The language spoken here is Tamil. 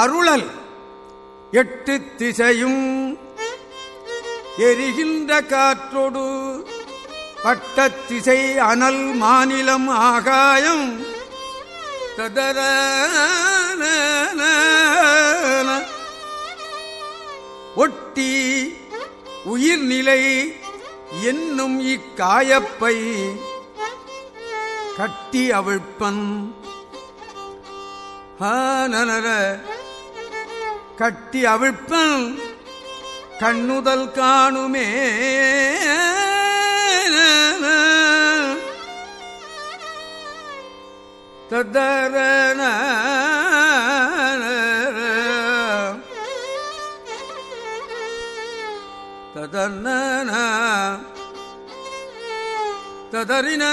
அருளல். எட்டு திசையும் எரிகின்ற காற்றொடு. பட்ட திசை அனல் மாநிலம் ஆகாயம். ததர ஒட்டி உயிர்நிலை என்னும் இக்காயப்பை கட்டி அவிழ்ப்பன் நனர கட்டி அவிழ்ப்பன். கண்ணுதல் காணுமே. ததரன. ததர்ன ததறின